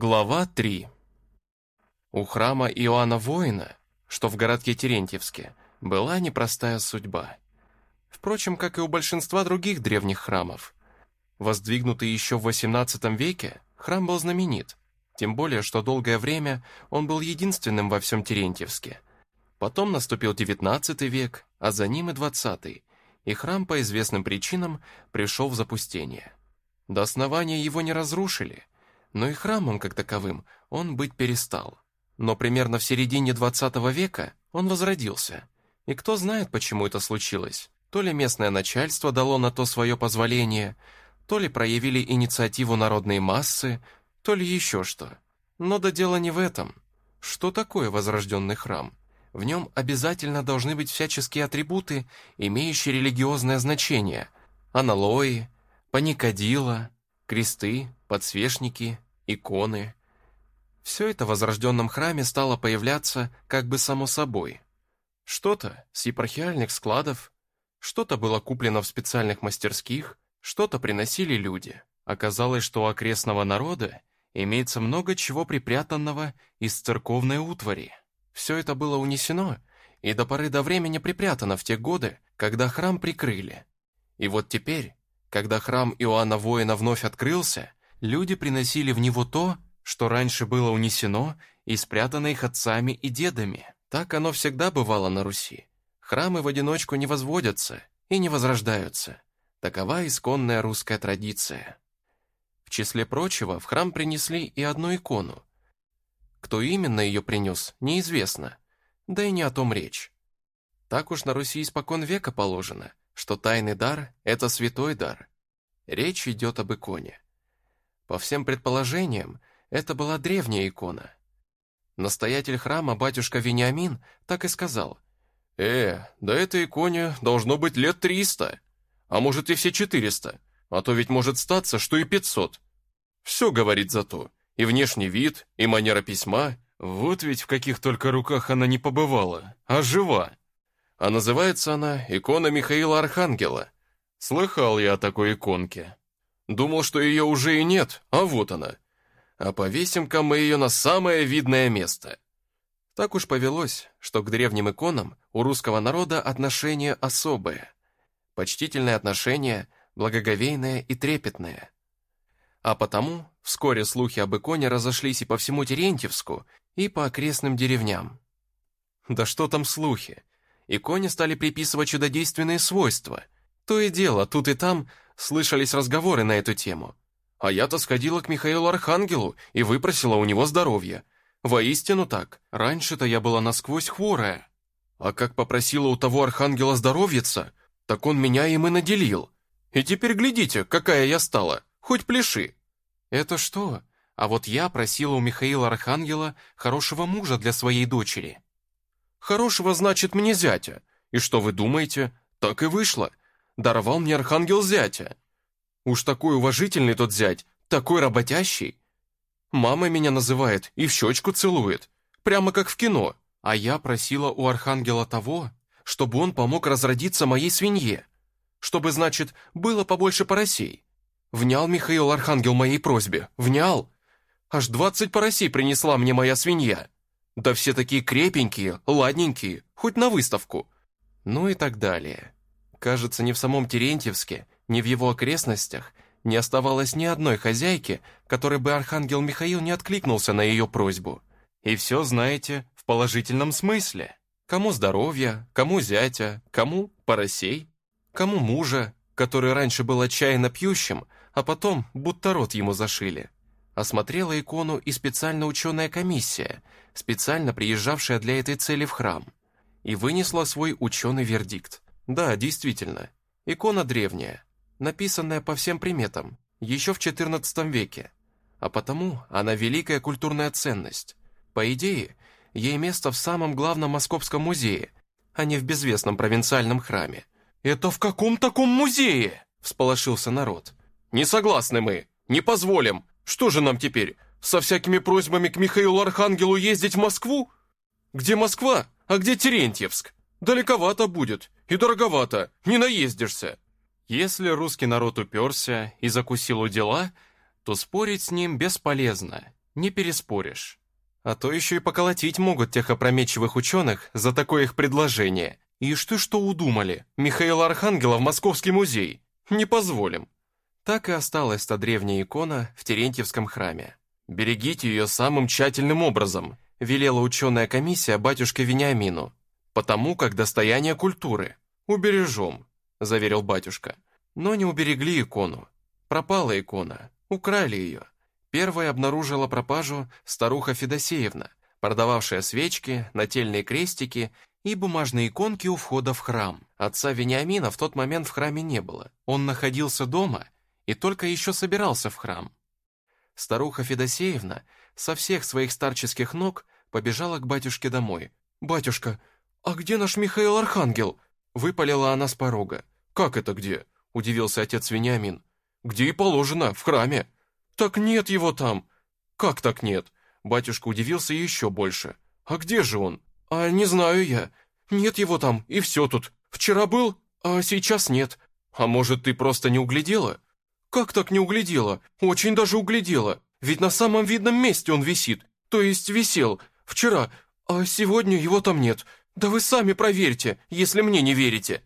Глава 3 У храма Иоанна Воина, что в городке Терентьевске, была непростая судьба. Впрочем, как и у большинства других древних храмов. Воздвигнутый еще в XVIII веке, храм был знаменит, тем более, что долгое время он был единственным во всем Терентьевске. Потом наступил XIX век, а за ним и XX, и храм по известным причинам пришел в запустение. До основания его не разрушили – но и храмом как таковым он быть перестал. Но примерно в середине 20 века он возродился. И кто знает, почему это случилось. То ли местное начальство дало на то свое позволение, то ли проявили инициативу народные массы, то ли еще что. Но да дело не в этом. Что такое возрожденный храм? В нем обязательно должны быть всяческие атрибуты, имеющие религиозное значение. Аналои, паникадила, кресты, подсвечники, иконы. Все это в возрожденном храме стало появляться как бы само собой. Что-то с епархиальных складов, что-то было куплено в специальных мастерских, что-то приносили люди. Оказалось, что у окрестного народа имеется много чего припрятанного из церковной утвари. Все это было унесено и до поры до времени припрятано в те годы, когда храм прикрыли. И вот теперь, когда храм Иоанна Воина вновь открылся, люди приносили в него то, что раньше было унесено и спрятано их отцами и дедами. Так оно всегда бывало на Руси. Храмы в одиночку не возводятся и не возрождаются. Такова исконная русская традиция. В числе прочего, в храм принесли и одну икону. Кто именно ее принес, неизвестно, да и не о том речь. Так уж на Руси испокон века положено, что тайный дар – это святой дар. Речь идет об иконе. По всем предположениям, это была древняя икона. Настоятель храма, батюшка Вениамин, так и сказал. «Э, да этой иконе должно быть лет триста, а может и все четыреста, а то ведь может статься, что и пятьсот. Все говорит за то, и внешний вид, и манера письма, вот ведь в каких только руках она не побывала, а жива. А называется она «Икона Михаила Архангела». Слыхал я о такой иконке. Думал, что ее уже и нет, а вот она. А повесим-ка мы ее на самое видное место. Так уж повелось, что к древним иконам у русского народа отношение особое. Почтительное отношение, благоговейное и трепетное. А потому вскоре слухи об иконе разошлись и по всему Терентьевску, и по окрестным деревням. Да что там слухи? Иконе стали приписывать чудодейственные свойства. То и дело, тут и там – слышались разговоры на эту тему. А я-то сходила к Михаилу Архангелу и выпросила у него здоровье. Воистину так. Раньше-то я была насквозь хворая. А как попросила у того Архангела здоровьица, так он меня им и наделил. И теперь глядите, какая я стала. Хоть пляши. Это что? А вот я просила у Михаила Архангела хорошего мужа для своей дочери. Хорошего значит мне зятя. И что вы думаете? Так и вышло даровал мне архангел зятя. Уж такой уважительный тот зять, такой работящий. Мама меня называет и в щечку целует, прямо как в кино. А я просила у архангела того, чтобы он помог разродиться моей свинье. Чтобы, значит, было побольше поросей. Внял Михаил Архангел моей просьбе, внял. Аж двадцать поросей принесла мне моя свинья. Да все такие крепенькие, ладненькие, хоть на выставку. Ну и так далее. Кажется, ни в самом Терентьевске, ни в его окрестностях не оставалось ни одной хозяйки, которой бы архангел Михаил не откликнулся на ее просьбу. И все, знаете, в положительном смысле. Кому здоровья, кому зятя, кому поросей, кому мужа, который раньше был отчаянно пьющим, а потом будто рот ему зашили. Осмотрела икону и специально ученая комиссия, специально приезжавшая для этой цели в храм, и вынесла свой ученый вердикт. Да, действительно, икона древняя, написанная по всем приметам, еще в XIV веке, а потому она великая культурная ценность. По идее, ей место в самом главном московском музее, а не в безвестном провинциальном храме. «Это в каком таком музее?» – всполошился народ. «Не согласны мы, не позволим. Что же нам теперь, со всякими просьбами к Михаилу Архангелу ездить в Москву? Где Москва, а где Терентьевск? Далековато будет, и дороговато, не наездишься. Если русский народ уперся и закусил у дела, то спорить с ним бесполезно. Не переспоришь. А то еще и поколотить могут тех опрометчивых ученых за такое их предложение. И что что удумали? Михаила Архангела в Московский музей. Не позволим. Так и осталась та древняя икона в Терентьевском храме. «Берегите ее самым тщательным образом», велела ученая комиссия батюшке Вениамину, потому как достояние культуры. «Убережем», заверил батюшка. Но не уберегли икону. Пропала икона, украли ее. Первой обнаружила пропажу старуха Федосеевна, продававшая свечки, нательные крестики и бумажные иконки у входа в храм. Отца Вениамина в тот момент в храме не было. Он находился дома и только еще собирался в храм. Старуха Федосеевна со всех своих старческих ног побежала к батюшке домой. «Батюшка, а где наш Михаил Архангел?» Выпалила она с порога. «Как это где?» – удивился отец Вениамин. «Где и положено, в храме». «Так нет его там!» «Как так нет?» Батюшка удивился еще больше. «А где же он?» «А не знаю я. Нет его там, и все тут. Вчера был, а сейчас нет. А может, ты просто не углядела?» «Как так не углядела? Очень даже углядела. Ведь на самом видном месте он висит. То есть висел. Вчера. А сегодня его там нет. Да вы сами проверьте, если мне не верите».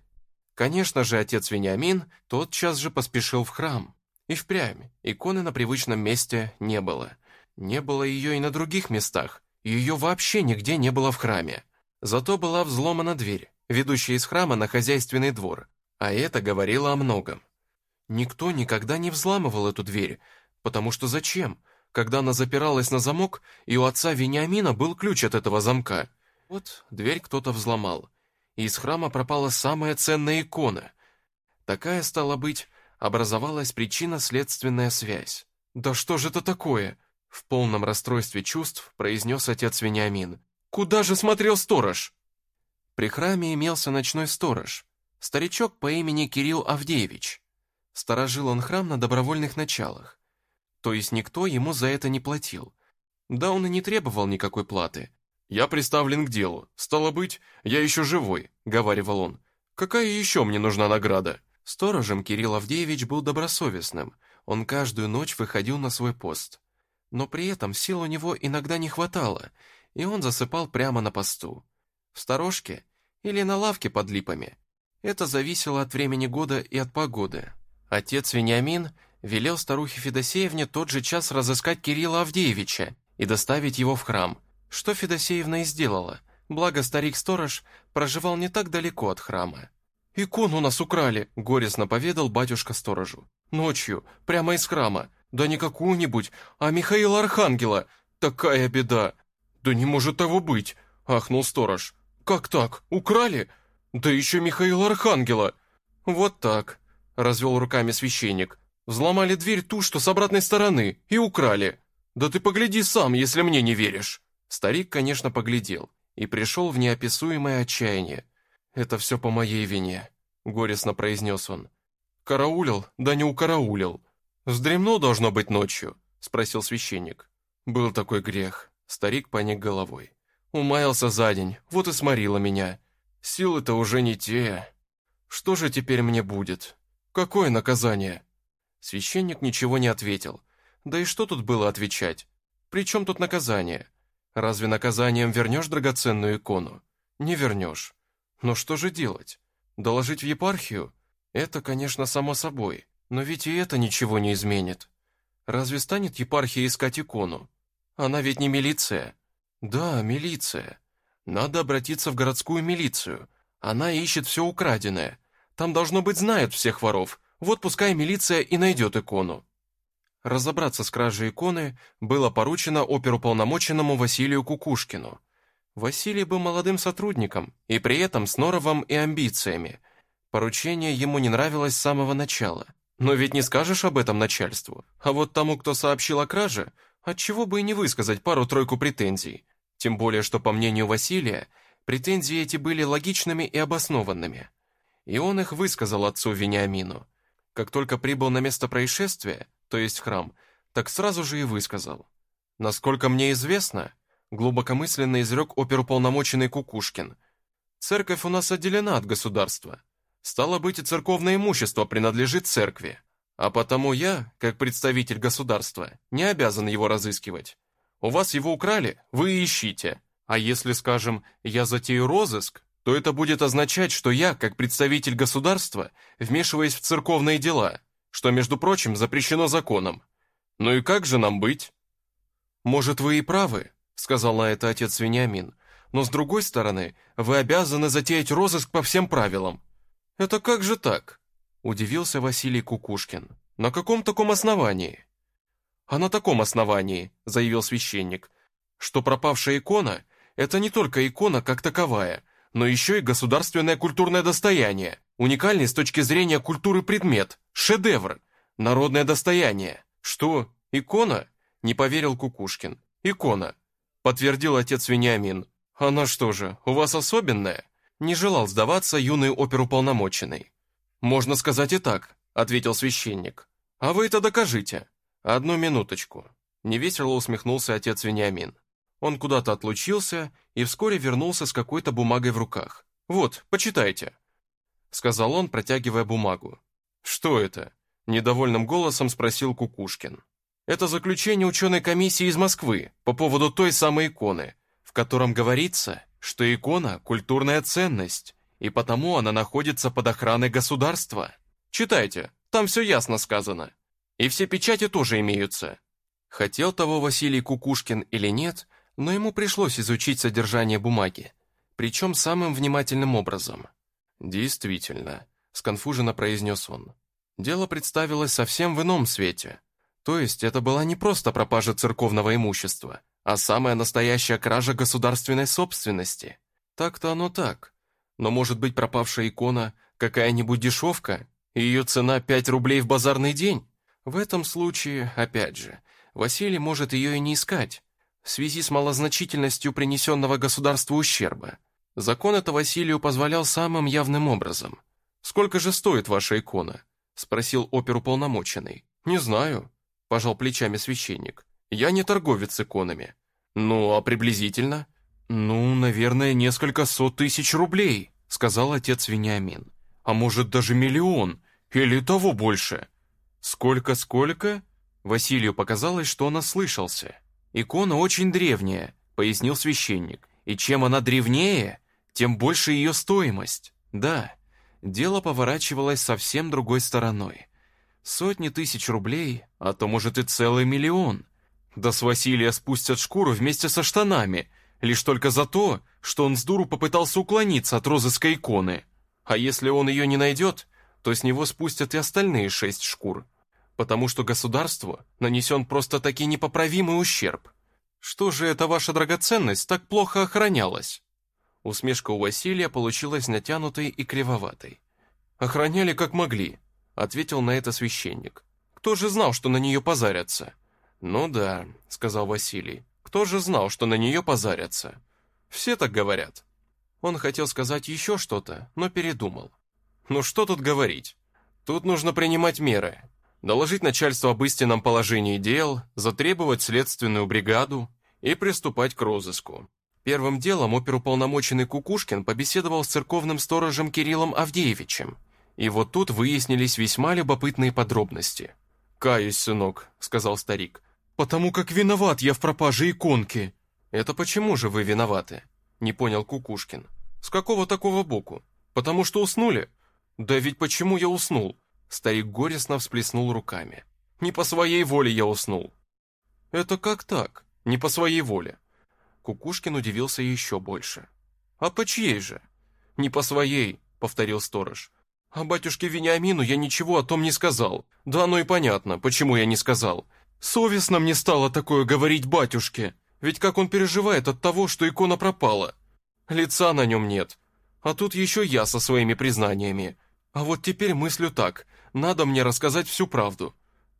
Конечно же, отец Вениамин тотчас же поспешил в храм. И впрямь, иконы на привычном месте не было. Не было ее и на других местах, ее вообще нигде не было в храме. Зато была взломана дверь, ведущая из храма на хозяйственный двор, а это говорило о многом. Никто никогда не взламывал эту дверь, потому что зачем? Когда она запиралась на замок, и у отца Вениамина был ключ от этого замка. Вот дверь кто-то взломал, и из храма пропала самая ценная икона. Такая, стала быть, образовалась причинно-следственная связь. «Да что же это такое?» В полном расстройстве чувств произнес отец Вениамин. «Куда же смотрел сторож?» При храме имелся ночной сторож, старичок по имени Кирилл Авдеевич. Сторожил он храм на добровольных началах. То есть никто ему за это не платил. Да он и не требовал никакой платы. «Я приставлен к делу. Стало быть, я еще живой», — говаривал он. «Какая еще мне нужна награда?» Сторожем Кирилл Авдеевич был добросовестным, он каждую ночь выходил на свой пост. Но при этом сил у него иногда не хватало, и он засыпал прямо на посту. В сторожке или на лавке под липами. Это зависело от времени года и от погоды. Отец Вениамин велел старухе Федосеевне тот же час разыскать Кирилла Авдеевича и доставить его в храм, что Федосеевна и сделала, благо старик-сторож проживал не так далеко от храма. «Икону нас украли», — горестно поведал батюшка сторожу. «Ночью, прямо из храма. Да не какую-нибудь, а Михаила Архангела. Такая беда!» «Да не может того быть!» — ахнул сторож. «Как так? Украли? Да еще Михаила Архангела!» «Вот так», — развел руками священник. «Взломали дверь ту, что с обратной стороны, и украли. Да ты погляди сам, если мне не веришь!» Старик, конечно, поглядел и пришел в неописуемое отчаяние. «Это все по моей вине», — горестно произнес он. «Караулил? Да не укараулил. Вздремнул, должно быть, ночью?» — спросил священник. «Был такой грех». Старик поник головой. «Умаялся за день, вот и сморило меня. Силы-то уже не те. Что же теперь мне будет? Какое наказание?» Священник ничего не ответил. Да и что тут было отвечать? При чем тут наказание? Разве наказанием вернешь драгоценную икону? Не вернешь. Но что же делать? Доложить в епархию? Это, конечно, само собой, но ведь и это ничего не изменит. Разве станет епархия искать икону? Она ведь не милиция. Да, милиция. Надо обратиться в городскую милицию. Она ищет все украденное. Там, должно быть, знают всех воров. Вот пускай милиция и найдет икону. Разобраться с кражей иконы было поручено оперуполномоченному Василию Кукушкину – Василий был молодым сотрудником, и при этом с норовом и амбициями. Поручение ему не нравилось с самого начала. Но ведь не скажешь об этом начальству. А вот тому, кто сообщил о краже, отчего бы и не высказать пару-тройку претензий. Тем более, что, по мнению Василия, претензии эти были логичными и обоснованными. И он их высказал отцу Вениамину. Как только прибыл на место происшествия, то есть храм, так сразу же и высказал. Насколько мне известно, глубокомысленно изрек оперуполномоченный Кукушкин. «Церковь у нас отделена от государства. Стало быть, и церковное имущество принадлежит церкви. А потому я, как представитель государства, не обязан его разыскивать. У вас его украли, вы ищите. А если, скажем, я затею розыск, то это будет означать, что я, как представитель государства, вмешиваясь в церковные дела, что, между прочим, запрещено законом. Ну и как же нам быть? Может, вы и правы, сказал на это отец Вениамин, но с другой стороны, вы обязаны затеять розыск по всем правилам. Это как же так? Удивился Василий Кукушкин. На каком таком основании? А на таком основании, заявил священник, что пропавшая икона – это не только икона как таковая, но еще и государственное культурное достояние, уникальный с точки зрения культуры предмет, шедевр, народное достояние. Что, икона? Не поверил Кукушкин. Икона. Подтвердил отец Вениамин. Она что же, у вас особенная? Не желал сдаваться юный оперуполномоченный. Можно сказать и так, ответил священник. А вы это докажите. Одну минуточку. Невесело усмехнулся отец Вениамин. Он куда-то отлучился и вскоре вернулся с какой-то бумагой в руках. «Вот, почитайте», — сказал он, протягивая бумагу. «Что это?» — недовольным голосом спросил Кукушкин. «Это заключение ученой комиссии из Москвы по поводу той самой иконы, в котором говорится, что икона – культурная ценность, и потому она находится под охраной государства. Читайте, там все ясно сказано. И все печати тоже имеются». Хотел того Василий Кукушкин или нет, но ему пришлось изучить содержание бумаги, причем самым внимательным образом. «Действительно», — сконфуженно произнес он, — «дело представилось совсем в ином свете. То есть это была не просто пропажа церковного имущества, а самая настоящая кража государственной собственности. Так-то оно так. Но может быть пропавшая икона какая-нибудь дешевка, и ее цена 5 рублей в базарный день? В этом случае, опять же, Василий может ее и не искать, в связи с малозначительностью принесенного государству ущерба. Закон это Василию позволял самым явным образом. «Сколько же стоит ваша икона?» – спросил оперуполномоченный. «Не знаю», – пожал плечами священник. «Я не торговец иконами». «Ну, а приблизительно?» «Ну, наверное, несколько сот тысяч рублей», – сказал отец Вениамин. «А может, даже миллион, или того больше». «Сколько-сколько?» Василию показалось, что он ослышался. «Икона очень древняя», — пояснил священник. «И чем она древнее, тем больше ее стоимость. Да, дело поворачивалось совсем другой стороной. Сотни тысяч рублей, а то, может, и целый миллион. Да с Василия спустят шкуру вместе со штанами, лишь только за то, что он с дуру попытался уклониться от розыска иконы. А если он ее не найдет, то с него спустят и остальные шесть шкур потому что государству нанесен просто-таки непоправимый ущерб. Что же эта ваша драгоценность так плохо охранялась?» Усмешка у Василия получилась натянутой и кривоватой. «Охраняли как могли», — ответил на это священник. «Кто же знал, что на нее позарятся?» «Ну да», — сказал Василий. «Кто же знал, что на нее позарятся?» «Все так говорят». Он хотел сказать еще что-то, но передумал. «Ну что тут говорить? Тут нужно принимать меры, доложить начальству об истинном положении дел, затребовать следственную бригаду и приступать к розыску. Первым делом оперуполномоченный Кукушкин побеседовал с церковным сторожем Кириллом Авдеевичем. И вот тут выяснились весьма любопытные подробности. «Каюсь, сынок», — сказал старик, — «потому как виноват я в пропаже иконки». «Это почему же вы виноваты?» — не понял Кукушкин. «С какого такого боку? Потому что уснули?» «Да ведь почему я уснул? Старик горестно всплеснул руками. «Не по своей воле я уснул». «Это как так? Не по своей воле?» Кукушкин удивился еще больше. «А по чьей же?» «Не по своей», — повторил сторож. «А батюшке Вениамину я ничего о том не сказал. Да оно и понятно, почему я не сказал. Совестно мне стало такое говорить батюшке, ведь как он переживает от того, что икона пропала. Лица на нем нет. А тут еще я со своими признаниями. А вот теперь мыслю так, надо мне рассказать всю правду.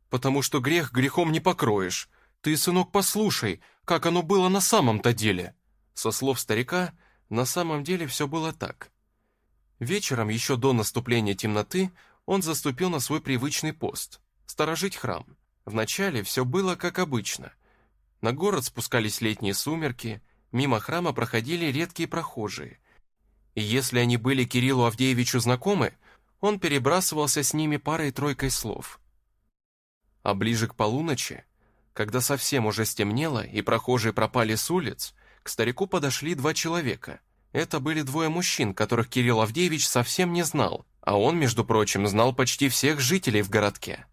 Потому что грех грехом не покроешь. Ты, сынок, послушай, как оно было на самом-то деле». Со слов старика, на самом деле все было так. Вечером, еще до наступления темноты, он заступил на свой привычный пост – сторожить храм. Вначале все было как обычно. На город спускались летние сумерки, мимо храма проходили редкие прохожие. И если они были Кириллу Авдеевичу знакомы, он перебрасывался с ними парой-тройкой слов. А ближе к полуночи Когда совсем уже стемнело и прохожие пропали с улиц, к старику подошли два человека. Это были двое мужчин, которых Кирилл Авдеевич совсем не знал, а он, между прочим, знал почти всех жителей в городке.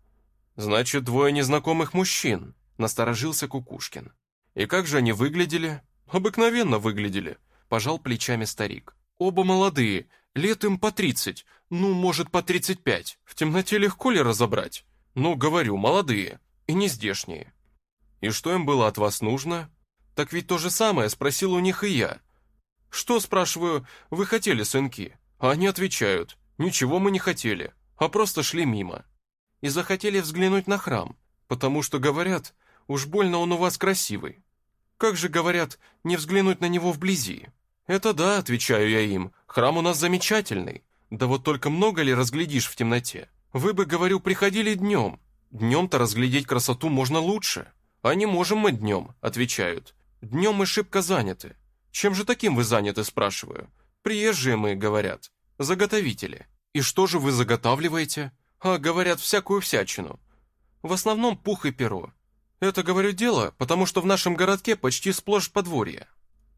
«Значит, двое незнакомых мужчин», — насторожился Кукушкин. «И как же они выглядели?» «Обыкновенно выглядели», — пожал плечами старик. «Оба молодые, лет им по тридцать, ну, может, по тридцать пять. В темноте легко ли разобрать? Ну, говорю, молодые и не здешние». «И что им было от вас нужно?» «Так ведь то же самое спросил у них и я». «Что, спрашиваю, вы хотели, сынки?» А они отвечают, «Ничего мы не хотели, а просто шли мимо». И захотели взглянуть на храм, потому что, говорят, уж больно он у вас красивый. Как же, говорят, не взглянуть на него вблизи? Это да, отвечаю я им, храм у нас замечательный. Да вот только много ли разглядишь в темноте? Вы бы, говорю, приходили днем. Днем-то разглядеть красоту можно лучше. А не можем мы днем, отвечают. Днем мы шибко заняты. Чем же таким вы заняты, спрашиваю? Приезжие мы, говорят. Заготовители. И что же вы заготавливаете? А, говорят, всякую всячину. В основном пух и перо. Это, говорю, дело, потому что в нашем городке почти сплошь подворье.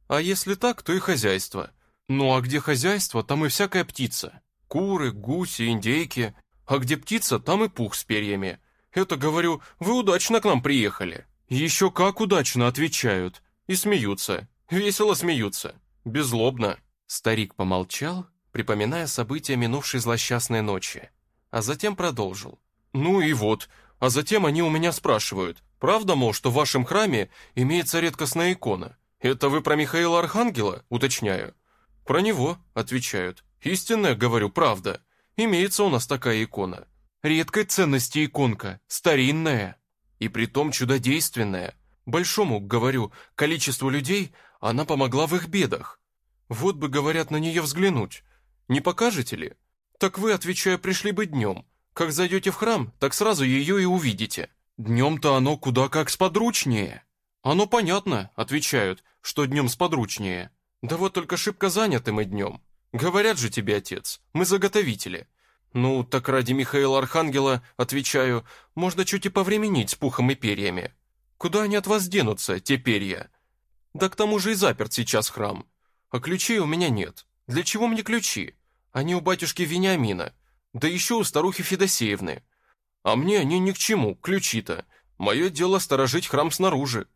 А если так, то и хозяйство. Ну а где хозяйство, там и всякая птица. Куры, гуси, индейки. А где птица, там и пух с перьями. Это, говорю, вы удачно к нам приехали. Еще как удачно отвечают. И смеются. Весело смеются. Беззлобно. Старик помолчал, припоминая события минувшей злосчастной ночи. А затем продолжил. Ну и вот. А затем они у меня спрашивают, Правда, мол, что в вашем храме имеется редкостная икона? Это вы про Михаила Архангела, уточняю? Про него, отвечают. Истинная, говорю, правда. Имеется у нас такая икона. Редкой ценности иконка, старинная. И притом чудодейственная. Большому, говорю, количеству людей она помогла в их бедах. Вот бы, говорят, на нее взглянуть. Не покажете ли? Так вы, отвечаю, пришли бы днем. Как зайдете в храм, так сразу ее и увидите. Днем-то оно куда как сподручнее. Оно понятно, отвечают, что днем сподручнее. Да вот только шибко заняты мы днем. Говорят же тебе, отец, мы заготовители. Ну, так ради Михаила Архангела, отвечаю, можно чуть и повременить с пухом и перьями. Куда они от вас денутся, те перья? Да к тому же и заперт сейчас храм. А ключей у меня нет. Для чего мне ключи? Они у батюшки Вениамина. Да еще у старухи Федосеевны. А мне они ни к чему, ключи-то. Мое дело сторожить храм снаружи.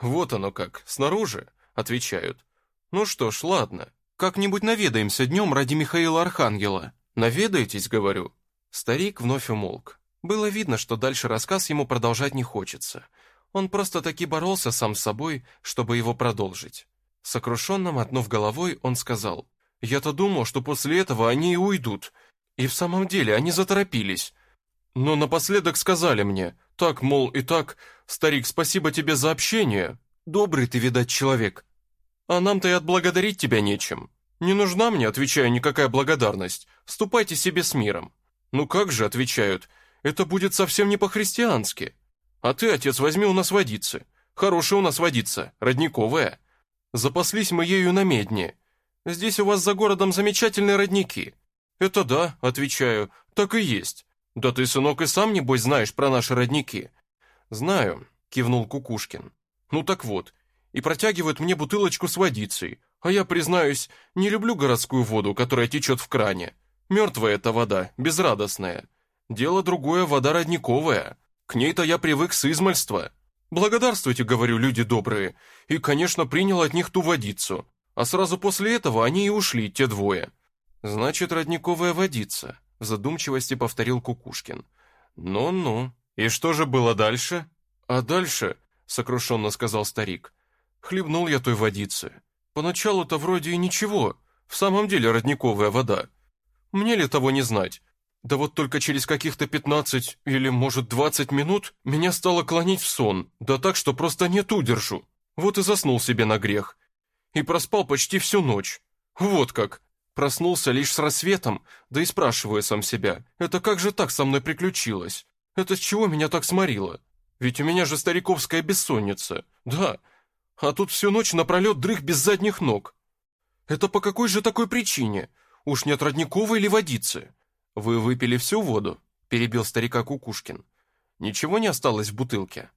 Вот оно как, снаружи, отвечают. Ну что ж, ладно, как-нибудь наведаемся днем ради Михаила Архангела. Наведаетесь, говорю. Старик вновь умолк. Было видно, что дальше рассказ ему продолжать не хочется. Он просто таки боролся сам с собой, чтобы его продолжить. Сокрушенно мотнув головой, он сказал, «Я-то думал, что после этого они и уйдут. И в самом деле они заторопились. Но напоследок сказали мне, так, мол, и так, старик, спасибо тебе за общение. Добрый ты, видать, человек. А нам-то и отблагодарить тебя нечем. Не нужна мне, отвечаю, никакая благодарность. Ступайте себе с миром. Ну как же, отвечают, это будет совсем не по-христиански. А ты, отец, возьми у нас водицы. Хорошая у нас водица, родниковая. Запаслись мы ею на медне. Здесь у вас за городом замечательные родники. Это да, отвечаю, так и есть. «Да ты, сынок, и сам, небось, знаешь про наши родники». «Знаю», — кивнул Кукушкин. «Ну так вот, и протягивают мне бутылочку с водицей, а я, признаюсь, не люблю городскую воду, которая течет в кране. Мертвая эта вода, безрадостная. Дело другое, вода родниковая. К ней-то я привык с измальства. Благодарствуйте, говорю, люди добрые, и, конечно, принял от них ту водицу. А сразу после этого они и ушли, те двое. Значит, родниковая водица в задумчивости повторил Кукушкин. «Ну-ну, и что же было дальше?» «А дальше», — сокрушенно сказал старик, — «хлебнул я той водицы. Поначалу-то вроде и ничего, в самом деле родниковая вода. Мне ли того не знать? Да вот только через каких-то пятнадцать или, может, двадцать минут меня стало клонить в сон, да так, что просто нет удержу. Вот и заснул себе на грех. И проспал почти всю ночь. Вот как. Проснулся лишь с рассветом, да и спрашиваю сам себя, это как же так со мной приключилось? Это с чего меня так сморило? Ведь у меня же стариковская бессонница. Да, а тут всю ночь напролет дрых без задних ног. Это по какой же такой причине? Уж не от родниковой или водицы? Вы выпили всю воду? Перебил старика Кукушкин. Ничего не осталось в бутылке?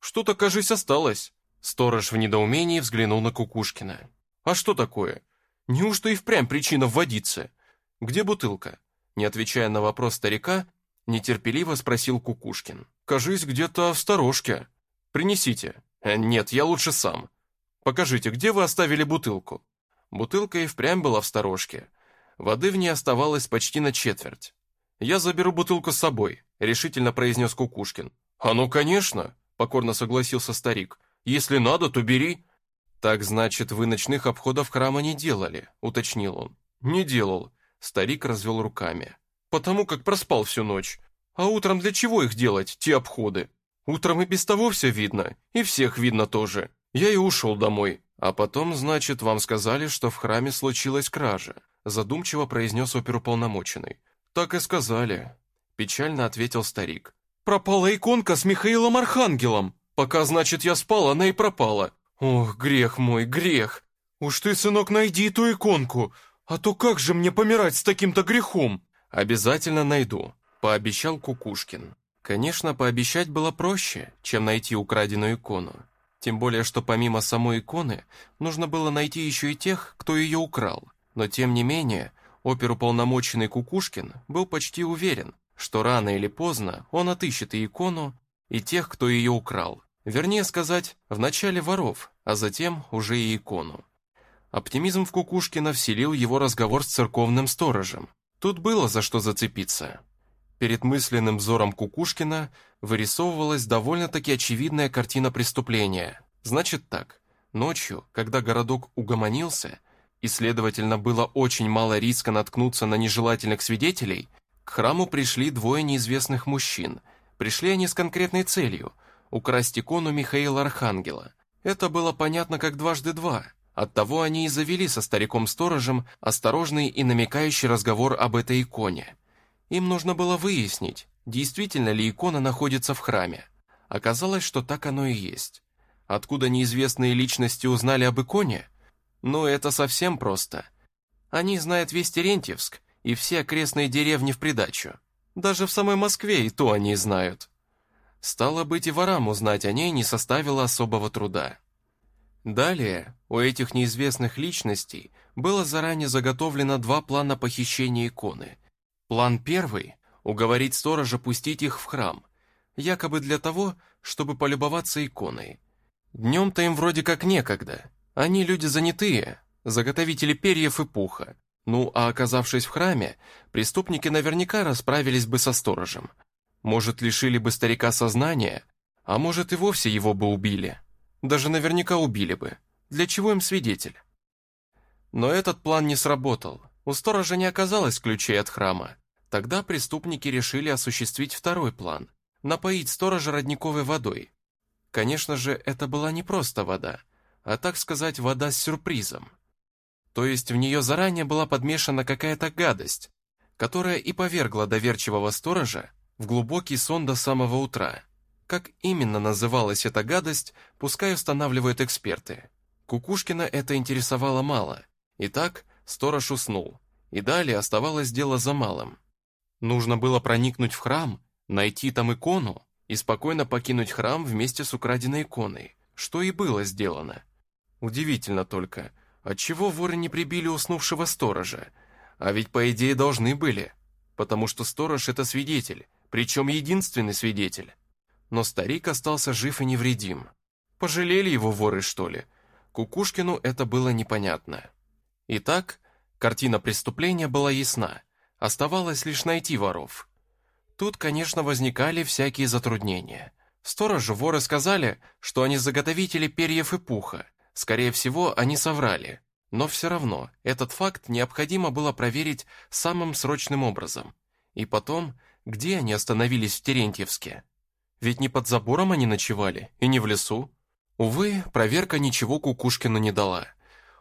Что-то, кажись, осталось». Сторож в недоумении взглянул на Кукушкина. «А что такое? Неужто и впрямь причина вводиться? Где бутылка?» Не отвечая на вопрос старика, нетерпеливо спросил Кукушкин. «Кажись, где-то в сторожке. Принесите». «Э, «Нет, я лучше сам. Покажите, где вы оставили бутылку?» Бутылка и впрямь была в сторожке. Воды в ней оставалось почти на четверть. «Я заберу бутылку с собой», — решительно произнес Кукушкин. «А ну, конечно», — покорно согласился старик. «Если надо, то бери». «Так, значит, вы ночных обходов храма не делали», — уточнил он. «Не делал», — старик развел руками. «Потому как проспал всю ночь. А утром для чего их делать, те обходы? Утром и без того все видно, и всех видно тоже. Я и ушел домой. А потом, значит, вам сказали, что в храме случилась кража», задумчиво произнес оперуполномоченный. «Так и сказали», — печально ответил старик. «Пропала иконка с Михаилом Архангелом. Пока, значит, я спал, она и пропала. Ох, грех мой, грех. Уж ты, сынок, найди ту иконку, а то как же мне помирать с таким-то грехом?» «Обязательно найду», — пообещал Кукушкин. Конечно, пообещать было проще, чем найти украденную икону. Тем более, что помимо самой иконы, нужно было найти еще и тех, кто ее украл. Но тем не менее, оперуполномоченный Кукушкин был почти уверен, что рано или поздно он отыщет и икону, и тех, кто ее украл. Вернее сказать, вначале воров, а затем уже и икону. Оптимизм в Кукушкина вселил его разговор с церковным сторожем. Тут было за что зацепиться. Перед мысленным взором Кукушкина вырисовывалась довольно-таки очевидная картина преступления. Значит так, ночью, когда городок угомонился, и, следовательно, было очень мало риска наткнуться на нежелательных свидетелей, к храму пришли двое неизвестных мужчин. Пришли они с конкретной целью – украсть икону Михаила Архангела. Это было понятно как дважды два. Оттого они и завели со стариком-сторожем осторожный и намекающий разговор об этой иконе. Им нужно было выяснить, действительно ли икона находится в храме. Оказалось, что так оно и есть. Откуда неизвестные личности узнали об иконе – ну, это совсем просто. Они знают весь Терентьевск и все окрестные деревни в придачу. Даже в самой Москве и то они знают. Стало быть, и ворам узнать о ней не составило особого труда. Далее, у этих неизвестных личностей было заранее заготовлено два плана похищения иконы. План первый – уговорить сторожа пустить их в храм, якобы для того, чтобы полюбоваться иконой. Днем-то им вроде как некогда – они люди занятые, заготовители перьев и пуха. Ну, а оказавшись в храме, преступники наверняка расправились бы со сторожем. Может, лишили бы старика сознания, а может и вовсе его бы убили. Даже наверняка убили бы. Для чего им свидетель? Но этот план не сработал. У сторожа не оказалось ключей от храма. Тогда преступники решили осуществить второй план – напоить сторожа родниковой водой. Конечно же, это была не просто вода – а так сказать, вода с сюрпризом. То есть в нее заранее была подмешана какая-то гадость, которая и повергла доверчивого сторожа в глубокий сон до самого утра. Как именно называлась эта гадость, пускай устанавливают эксперты. Кукушкина это интересовало мало. Итак, сторож уснул, и далее оставалось дело за малым. Нужно было проникнуть в храм, найти там икону и спокойно покинуть храм вместе с украденной иконой, что и было сделано. Удивительно только, отчего воры не прибили уснувшего сторожа? А ведь по идее должны были, потому что сторож — это свидетель, причем единственный свидетель. Но старик остался жив и невредим. Пожалели его воры, что ли? Кукушкину это было непонятно. Итак, картина преступления была ясна, оставалось лишь найти воров. Тут, конечно, возникали всякие затруднения. Сторожу воры сказали, что они заготовители перьев и пуха, Скорее всего, они соврали. Но все равно, этот факт необходимо было проверить самым срочным образом. И потом, где они остановились в Терентьевске? Ведь не под забором они ночевали, и не в лесу. Увы, проверка ничего Кукушкину не дала.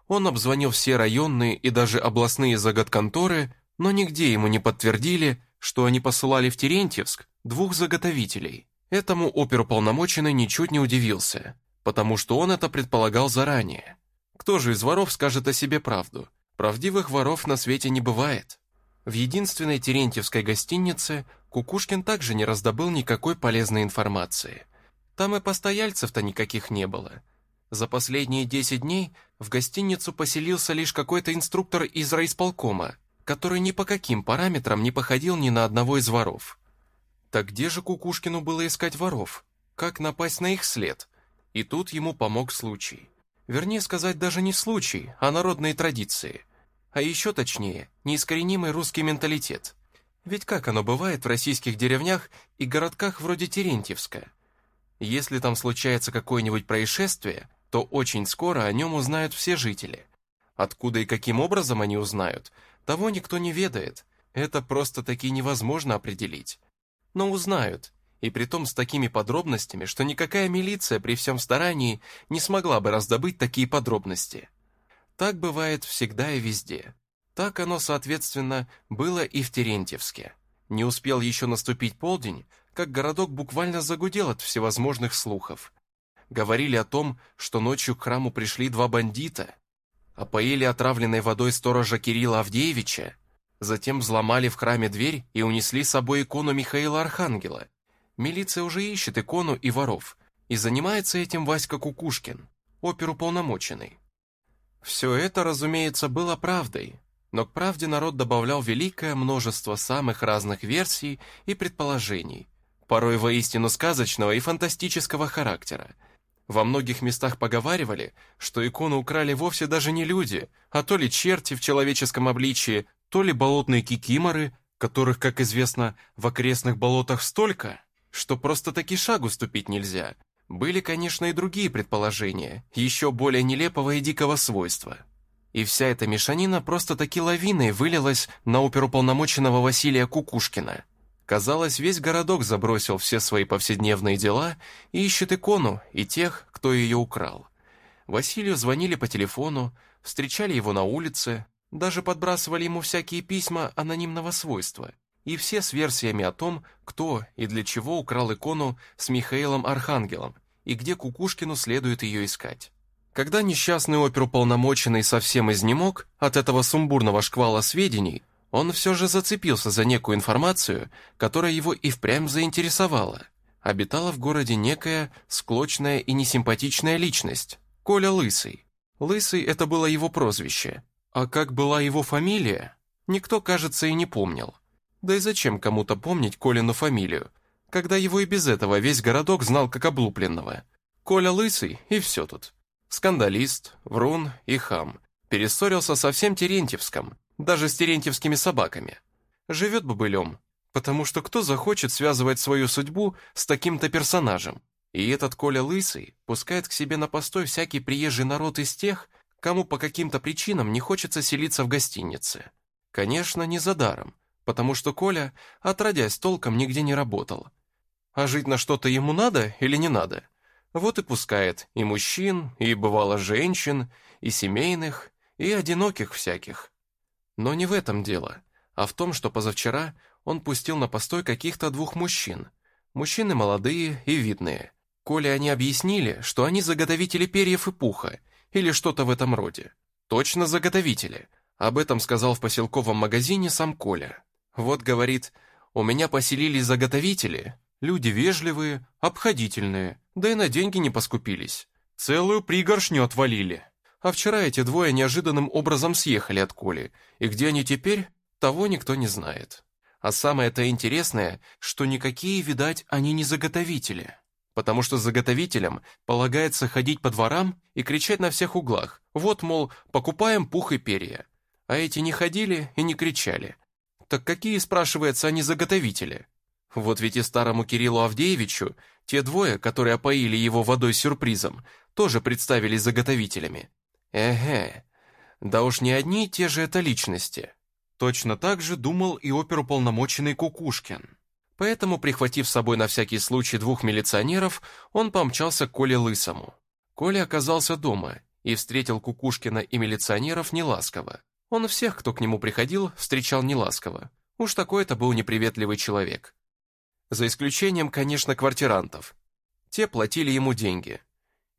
Он обзвонил все районные и даже областные заготконторы, но нигде ему не подтвердили, что они посылали в Терентьевск двух заготовителей. Этому оперуполномоченный ничуть не удивился потому что он это предполагал заранее. Кто же из воров скажет о себе правду? Правдивых воров на свете не бывает. В единственной Терентьевской гостинице Кукушкин также не раздобыл никакой полезной информации. Там и постояльцев-то никаких не было. За последние 10 дней в гостиницу поселился лишь какой-то инструктор из райисполкома, который ни по каким параметрам не походил ни на одного из воров. Так где же Кукушкину было искать воров? Как напасть на их след? И тут ему помог случай. Вернее сказать, даже не случай, а народные традиции. А еще точнее, неискоренимый русский менталитет. Ведь как оно бывает в российских деревнях и городках вроде Терентьевска? Если там случается какое-нибудь происшествие, то очень скоро о нем узнают все жители. Откуда и каким образом они узнают, того никто не ведает. Это просто-таки невозможно определить. Но узнают, и притом с такими подробностями, что никакая милиция при всем старании не смогла бы раздобыть такие подробности. Так бывает всегда и везде. Так оно, соответственно, было и в Терентьевске. Не успел еще наступить полдень, как городок буквально загудел от всевозможных слухов. Говорили о том, что ночью к храму пришли два бандита, опоили отравленной водой сторожа Кирилла Авдеевича, затем взломали в храме дверь и унесли с собой икону Михаила Архангела. Милиция уже ищет икону и воров, и занимается этим Васька Кукушкин, оперуполномоченный. Все это, разумеется, было правдой, но к правде народ добавлял великое множество самых разных версий и предположений, порой воистину сказочного и фантастического характера, во многих местах поговаривали, что икону украли вовсе даже не люди, а то ли черти в человеческом обличии, то ли болотные кикиморы, которых, как известно, в окрестных болотах столько, что просто таки шагу ступить нельзя. Были, конечно, и другие предположения, еще более нелепого и дикого свойства. И вся эта мешанина просто-таки лавиной вылилась на оперуполномоченного Василия Кукушкина – Казалось, весь городок забросил все свои повседневные дела и ищет икону и тех, кто ее украл. Василию звонили по телефону, встречали его на улице, даже подбрасывали ему всякие письма анонимного свойства, и все с версиями о том, кто и для чего украл икону с Михаилом Архангелом и где Кукушкину следует ее искать. Когда несчастный оперуполномоченный совсем изнемог от этого сумбурного шквала сведений, он все же зацепился за некую информацию, которая его и впрямь заинтересовала. Обитала в городе некая склочная и несимпатичная личность, Коля Лысый. Лысый – это было его прозвище. А как была его фамилия, никто, кажется, и не помнил. Да и зачем кому-то помнить Колину фамилию, когда его и без этого весь городок знал как облупленного. Коля Лысый и все тут. Скандалист, врун и хам. Перессорился со всем Терентьевском, даже с терентьевскими собаками. Живет бобылем, потому что кто захочет связывать свою судьбу с таким-то персонажем? И этот Коля Лысый пускает к себе на постой всякий приезжий народ из тех, кому по каким-то причинам не хочется селиться в гостинице. Конечно, не за даром, потому что Коля, отродясь толком, нигде не работал. А жить на что-то ему надо или не надо? Вот и пускает и мужчин, и бывало женщин, и семейных, и одиноких всяких. Но не в этом дело, а в том, что позавчера он пустил на постой каких-то двух мужчин. Мужчины молодые и видные. Коля они объяснили, что они заготовители перьев и пуха, или что-то в этом роде. Точно заготовители. Об этом сказал в поселковом магазине сам Коля. Вот, говорит, у меня поселились заготовители, люди вежливые, обходительные, да и на деньги не поскупились. Целую пригоршню отвалили. А вчера эти двое неожиданным образом съехали от Коли, и где они теперь, того никто не знает. А самое-то интересное, что никакие, видать, они не заготовители. Потому что заготовителям полагается ходить по дворам и кричать на всех углах. Вот, мол, покупаем пух и перья. А эти не ходили и не кричали. Так какие, спрашивается, они заготовители? Вот ведь и старому Кириллу Авдеевичу те двое, которые опоили его водой сюрпризом, тоже представились заготовителями. Эге, да уж не одни и те же это личности. Точно так же думал и оперуполномоченный Кукушкин. Поэтому, прихватив с собой на всякий случай двух милиционеров, он помчался к Коле Лысому. Коля оказался дома и встретил Кукушкина и милиционеров неласково. Он всех, кто к нему приходил, встречал неласково. Уж такой это был неприветливый человек. За исключением, конечно, квартирантов. Те платили ему деньги.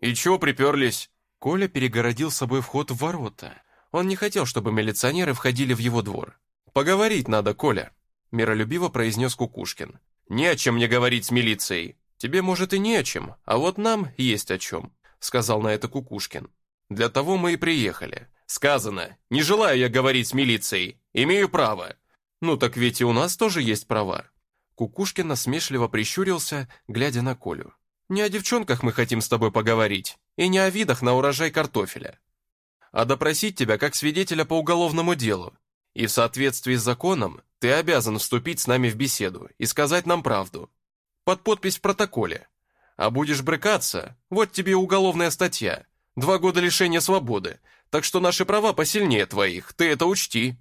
«И чего приперлись?» Коля перегородил собой вход в ворота. Он не хотел, чтобы милиционеры входили в его двор. «Поговорить надо, Коля», — миролюбиво произнес Кукушкин. «Не о чем мне говорить с милицией. «Тебе, может, и не о чем, а вот нам есть о чем», — сказал на это Кукушкин. «Для того мы и приехали. Сказано, не желаю я говорить с милицией, имею право». «Ну так ведь и у нас тоже есть права». Кукушкин насмешливо прищурился, глядя на Колю. «Не о девчонках мы хотим с тобой поговорить, и не о видах на урожай картофеля, а допросить тебя как свидетеля по уголовному делу. И в соответствии с законом ты обязан вступить с нами в беседу и сказать нам правду. Под подпись в протоколе. А будешь брыкаться, вот тебе уголовная статья. Два года лишения свободы, так что наши права посильнее твоих, ты это учти.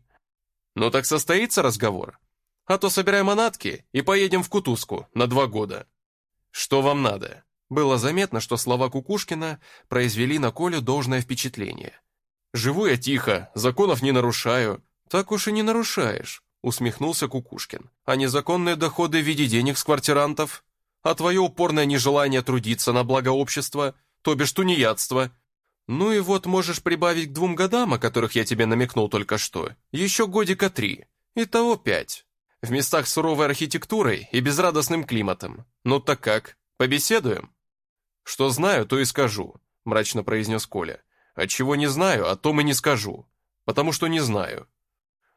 Ну так состоится разговор. А то собираем манатки и поедем в Кутузку на два года. Что вам надо? Было заметно, что слова Кукушкина произвели на Колю должное впечатление. «Живу я тихо, законов не нарушаю». «Так уж и не нарушаешь», усмехнулся Кукушкин. «А незаконные доходы в виде денег с квартирантов? А твое упорное нежелание трудиться на благо общества, то бишь тунеядство? Ну и вот можешь прибавить к двум годам, о которых я тебе намекнул только что, еще годика три. Итого пять. В местах суровой архитектурой и безрадостным климатом. Ну так как, побеседуем?» «Что знаю, то и скажу», — мрачно произнес Коля. «А чего не знаю, о том и не скажу, потому что не знаю».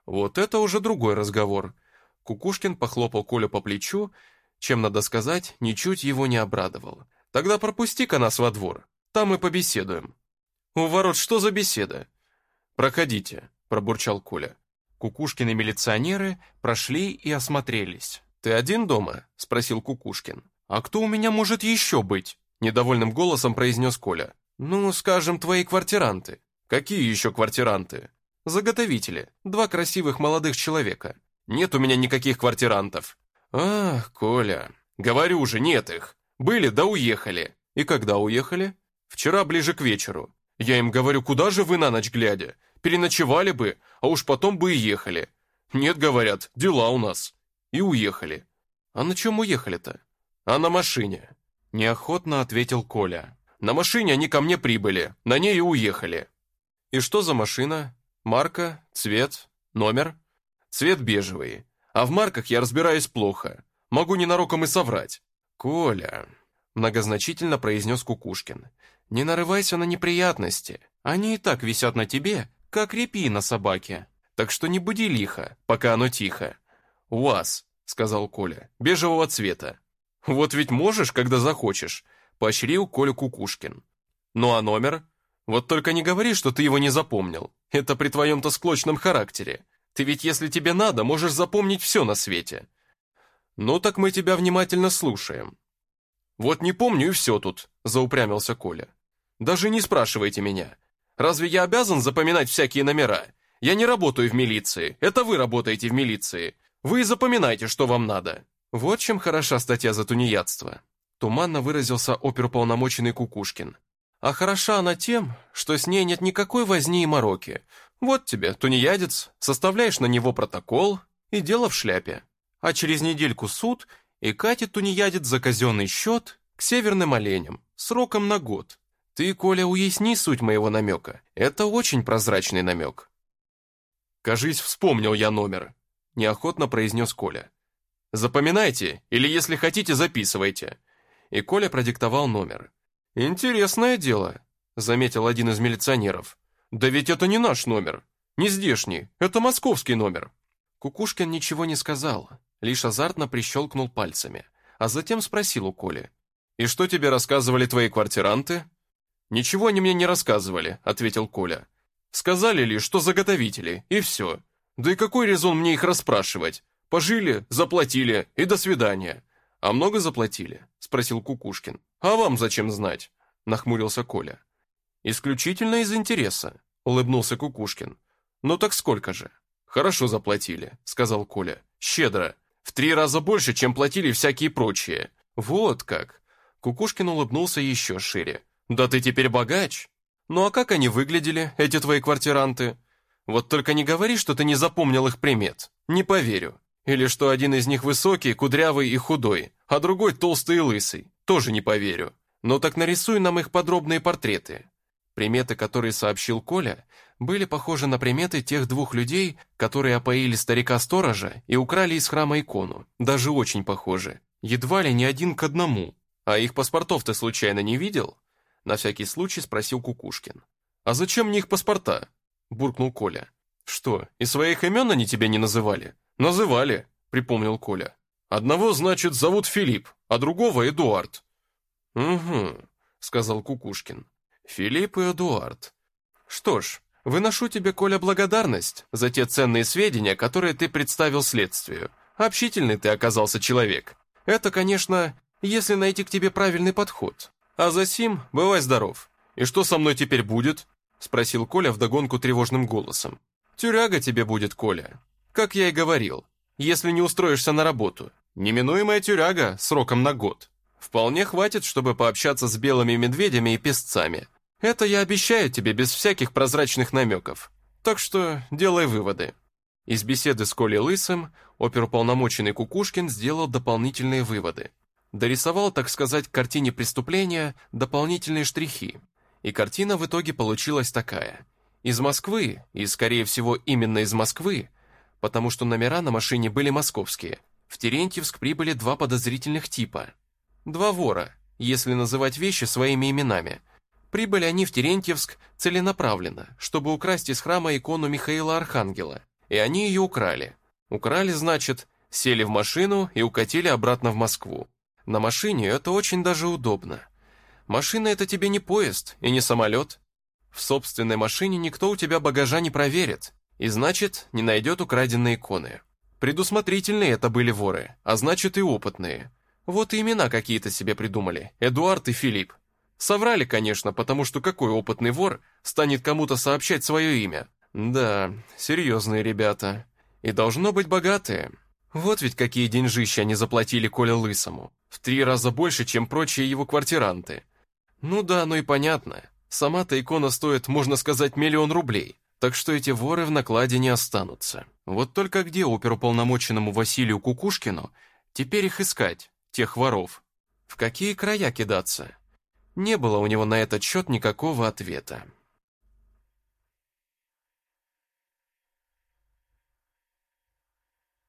Вот это уже другой разговор. Кукушкин похлопал Колю по плечу, чем, надо сказать, ничуть его не обрадовал. «Тогда пропусти-ка нас во двор, там мы побеседуем». «У ворот что за беседа?» «Проходите», — пробурчал Коля. Кукушкины милиционеры прошли и осмотрелись. «Ты один дома?» — спросил Кукушкин. «А кто у меня может еще быть?» — недовольным голосом произнес Коля. «Ну, скажем, твои квартиранты». «Какие еще квартиранты?» Заготовители. Два красивых молодых человека. Нет у меня никаких квартирантов. Ах, Коля. Говорю же, нет их. Были, да уехали. И когда уехали? Вчера ближе к вечеру. Я им говорю, куда же вы на ночь глядя? Переночевали бы, а уж потом бы и ехали. Нет, говорят, дела у нас. И уехали. А на чем уехали-то? А на машине. Неохотно ответил Коля. На машине они ко мне прибыли, на ней и уехали. И что за машина? Марка, цвет, номер. Цвет бежевый. А в марках я разбираюсь плохо. Могу ненароком и соврать. Коля, многозначительно произнес Кукушкин, не нарывайся на неприятности. Они и так висят на тебе, как репи на собаке. Так что не буди лихо, пока оно тихо. «УАЗ», — сказал Коля, — «бежевого цвета». «Вот ведь можешь, когда захочешь», — поощрил Коля Кукушкин. «Ну а номер?» Вот только не говори, что ты его не запомнил. Это при твоем-то склочном характере. Ты ведь, если тебе надо, можешь запомнить все на свете. Ну так мы тебя внимательно слушаем. Вот не помню и все тут, заупрямился Коля. Даже не спрашивайте меня. Разве я обязан запоминать всякие номера? Я не работаю в милиции, это вы работаете в милиции. Вы запоминайте, что вам надо. Вот чем хороша статья за тунеядство. Туманно выразился оперуполномоченный Кукушкин. А хороша она тем, что с ней нет никакой возни и мороки. Вот тебе, тунеядец, составляешь на него протокол, и дело в шляпе. А через недельку суд, и катит тунеядец за казенный счет к северным оленям, сроком на год. Ты, Коля, уясни суть моего намека. Это очень прозрачный намек. «Кажись, вспомнил я номер», – неохотно произнес Коля. «Запоминайте, или, если хотите, записывайте». И Коля продиктовал номер. «Интересное дело», — заметил один из милиционеров. «Да ведь это не наш номер. Не здешний, это московский номер». Кукушкин ничего не сказал, лишь азартно прищелкнул пальцами, а затем спросил у Коли. «И что тебе рассказывали твои квартиранты?» «Ничего они мне не рассказывали», — ответил Коля. «Сказали лишь, что заготовители, и все. Да и какой резон мне их расспрашивать? Пожили, заплатили, и до свидания». «А много заплатили?» — спросил Кукушкин. «А вам зачем знать?» — нахмурился Коля. «Исключительно из интереса», — улыбнулся Кукушкин. «Ну так сколько же?» «Хорошо заплатили», — сказал Коля. «Щедро. В три раза больше, чем платили всякие прочие». «Вот как!» Кукушкин улыбнулся еще шире. «Да ты теперь богач!» «Ну а как они выглядели, эти твои квартиранты?» «Вот только не говори, что ты не запомнил их примет. Не поверю. Или что один из них высокий, кудрявый и худой, а другой толстый и лысый. Тоже не поверю. Но так нарисуй нам их подробные портреты. Приметы, которые сообщил Коля, были похожи на приметы тех двух людей, которые опоили старика-сторожа и украли из храма икону. Даже очень похожи. Едва ли не один к одному. А их паспортов ты случайно не видел? На всякий случай спросил Кукушкин. А зачем мне их паспорта? Буркнул Коля. Что, и своих имен они тебя не называли? Называли, припомнил Коля. Одного, значит, зовут Филипп, а другого Эдуард. Угу, сказал Кукушкин. Филипп и Эдуард. Что ж, выношу тебе, Коля, благодарность за те ценные сведения, которые ты представил следствию. Общительный ты оказался человек. Это, конечно, если найти к тебе правильный подход. А за сим, бывай здоров. И что со мной теперь будет? Спросил Коля вдогонку тревожным голосом. Тюряга тебе будет, Коля. Как я и говорил, если не устроишься на работу. Неминуемая тюряга сроком на год. Вполне хватит, чтобы пообщаться с белыми медведями и песцами. Это я обещаю тебе без всяких прозрачных намеков. Так что делай выводы». Из беседы с Колей Лысым оперуполномоченный Кукушкин сделал дополнительные выводы. Дорисовал, так сказать, к картине преступления дополнительные штрихи. И картина в итоге получилась такая. Из Москвы, и скорее всего именно из Москвы, потому что номера на машине были московские, в Терентьевск прибыли два подозрительных типа. Два вора, если называть вещи своими именами. Прибыли они в Терентьевск целенаправленно, чтобы украсть из храма икону Михаила Архангела. И они ее украли. Украли, значит, сели в машину и укатили обратно в Москву. На машине это очень даже удобно. Машина это тебе не поезд и не самолет. В собственной машине никто у тебя багажа не проверит, и значит, не найдет украденные иконы. Предусмотрительные это были воры, а значит и опытные. Вот и имена какие-то себе придумали, Эдуард и Филипп. Соврали, конечно, потому что какой опытный вор станет кому-то сообщать свое имя? Да, серьезные ребята. И должно быть богатые. Вот ведь какие деньжища они заплатили Коле Лысому. В три раза больше, чем прочие его квартиранты. Ну да, ну и понятно. Сама-то икона стоит, можно сказать, миллион рублей. Так что эти воры в накладе не останутся. Вот только где оперуполномоченному Василию Кукушкину теперь их искать, тех воров? В какие края кидаться? Не было у него на этот счет никакого ответа.